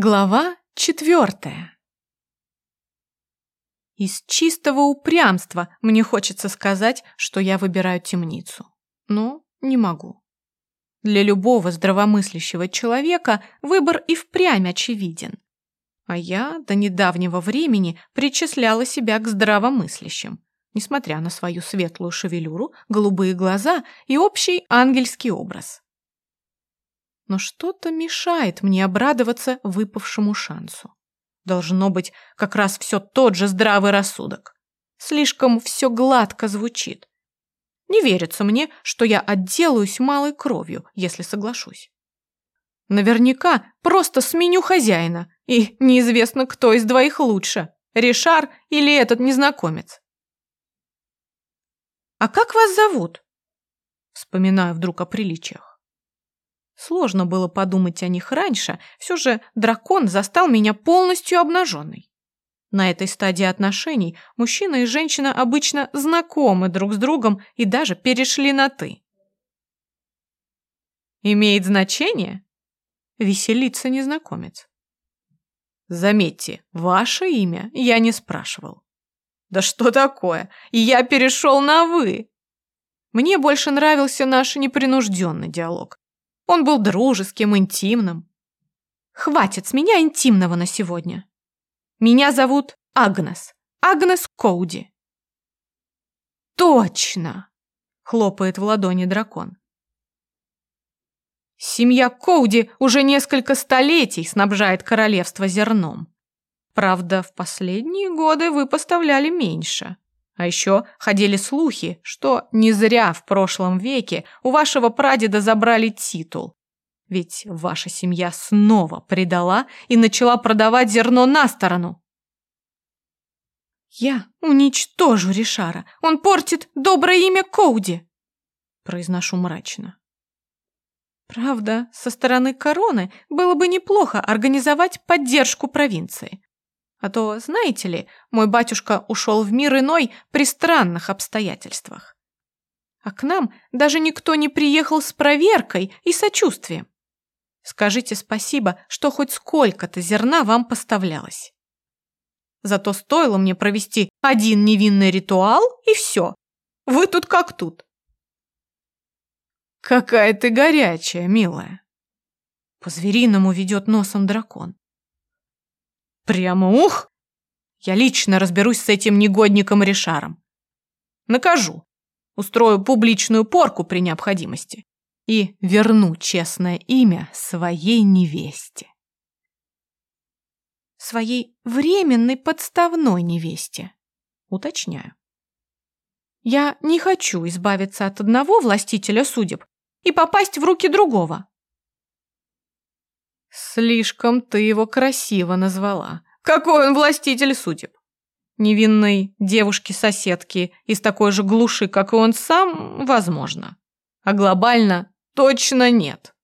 Глава четвертая. Из чистого упрямства мне хочется сказать, что я выбираю темницу. Но не могу. Для любого здравомыслящего человека выбор и впрямь очевиден. А я до недавнего времени причисляла себя к здравомыслящим, несмотря на свою светлую шевелюру, голубые глаза и общий ангельский образ но что-то мешает мне обрадоваться выпавшему шансу. Должно быть как раз все тот же здравый рассудок. Слишком все гладко звучит. Не верится мне, что я отделаюсь малой кровью, если соглашусь. Наверняка просто сменю хозяина, и неизвестно, кто из двоих лучше, Ришар или этот незнакомец. «А как вас зовут?» Вспоминаю вдруг о приличиях. Сложно было подумать о них раньше, все же дракон застал меня полностью обнаженной. На этой стадии отношений мужчина и женщина обычно знакомы друг с другом и даже перешли на «ты». «Имеет значение?» — веселится незнакомец. «Заметьте, ваше имя я не спрашивал». «Да что такое? Я перешел на «вы». Мне больше нравился наш непринужденный диалог. Он был дружеским, интимным. Хватит с меня интимного на сегодня. Меня зовут Агнес. Агнес Коуди. Точно! Хлопает в ладони дракон. Семья Коуди уже несколько столетий снабжает королевство зерном. Правда, в последние годы вы поставляли меньше. А еще ходили слухи, что не зря в прошлом веке у вашего прадеда забрали титул. Ведь ваша семья снова предала и начала продавать зерно на сторону. «Я уничтожу Ришара. Он портит доброе имя Коуди!» Произношу мрачно. Правда, со стороны короны было бы неплохо организовать поддержку провинции. А то, знаете ли, мой батюшка ушел в мир иной при странных обстоятельствах. А к нам даже никто не приехал с проверкой и сочувствием. Скажите спасибо, что хоть сколько-то зерна вам поставлялось. Зато стоило мне провести один невинный ритуал, и все. Вы тут как тут. Какая ты горячая, милая. По-звериному ведет носом дракон. Прямо ух! Я лично разберусь с этим негодником Ришаром. Накажу. Устрою публичную порку при необходимости. И верну честное имя своей невесте. Своей временной подставной невесте. Уточняю. Я не хочу избавиться от одного властителя судеб и попасть в руки другого. Слишком ты его красиво назвала. Какой он властитель судеб? Невинной девушки-соседки из такой же глуши, как и он сам, возможно. А глобально точно нет.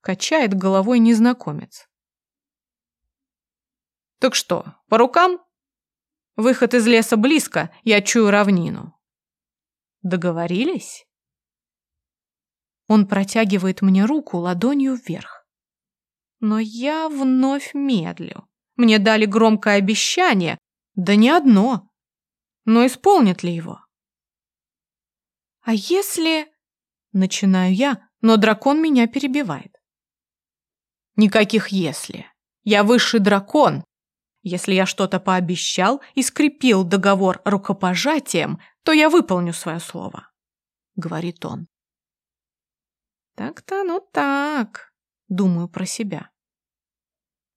Качает головой незнакомец. Так что, по рукам? Выход из леса близко, я чую равнину. Договорились? Он протягивает мне руку ладонью вверх. Но я вновь медлю. Мне дали громкое обещание, да не одно. Но исполнят ли его? А если... Начинаю я, но дракон меня перебивает. Никаких «если». Я высший дракон. Если я что-то пообещал и скрепил договор рукопожатием, то я выполню свое слово, — говорит он. Так-то ну так думаю про себя.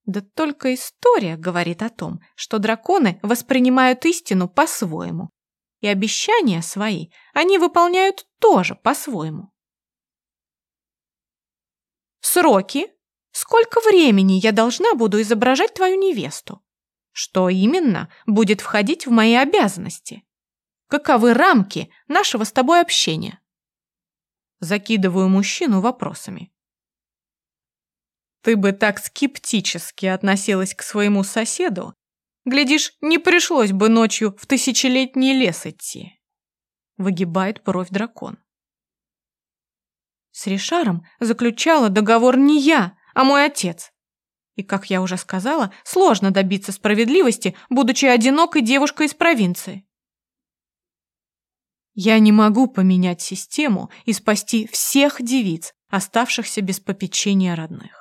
Да только история говорит о том, что драконы воспринимают истину по-своему, и обещания свои они выполняют тоже по-своему. Сроки? Сколько времени я должна буду изображать твою невесту? Что именно будет входить в мои обязанности? Каковы рамки нашего с тобой общения? Закидываю мужчину вопросами. Ты бы так скептически относилась к своему соседу, глядишь, не пришлось бы ночью в тысячелетний лес идти. Выгибает бровь дракон. С Ришаром заключала договор не я, а мой отец. И, как я уже сказала, сложно добиться справедливости, будучи одинокой девушкой из провинции. Я не могу поменять систему и спасти всех девиц, оставшихся без попечения родных.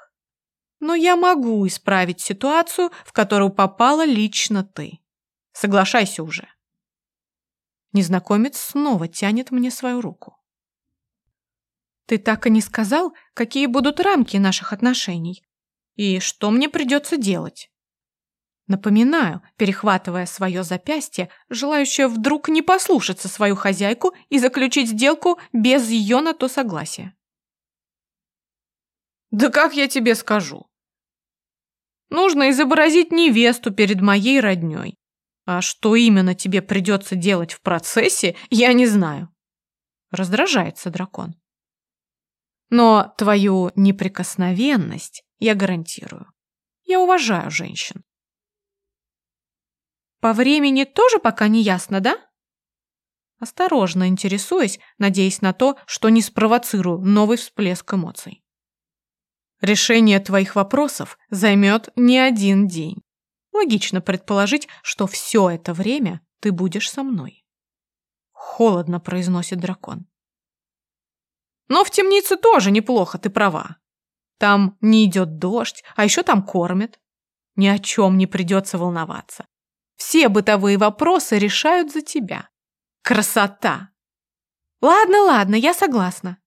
Но я могу исправить ситуацию, в которую попала лично ты. Соглашайся уже. Незнакомец снова тянет мне свою руку. Ты так и не сказал, какие будут рамки наших отношений и что мне придется делать. Напоминаю, перехватывая свое запястье, желающее вдруг не послушаться свою хозяйку и заключить сделку без ее на то согласия. «Да как я тебе скажу?» «Нужно изобразить невесту перед моей родней. А что именно тебе придется делать в процессе, я не знаю». Раздражается дракон. «Но твою неприкосновенность я гарантирую. Я уважаю женщин. По времени тоже пока не ясно, да? Осторожно интересуясь, надеясь на то, что не спровоцирую новый всплеск эмоций. Решение твоих вопросов займет не один день. Логично предположить, что все это время ты будешь со мной. Холодно произносит дракон. Но в темнице тоже неплохо, ты права. Там не идет дождь, а еще там кормят. Ни о чем не придется волноваться. Все бытовые вопросы решают за тебя. Красота! Ладно, ладно, я согласна.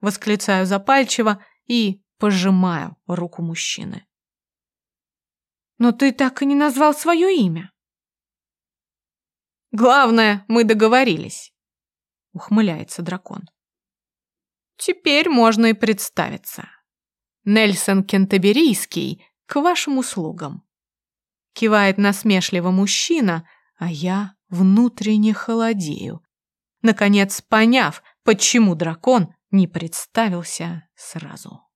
Восклицаю запальчиво и пожимаю руку мужчины. Но ты так и не назвал свое имя. Главное, мы договорились. Ухмыляется дракон. Теперь можно и представиться. Нельсон Кентаберийский к вашим услугам. Кивает насмешливо мужчина, а я внутренне холодею, наконец поняв, почему дракон не представился сразу.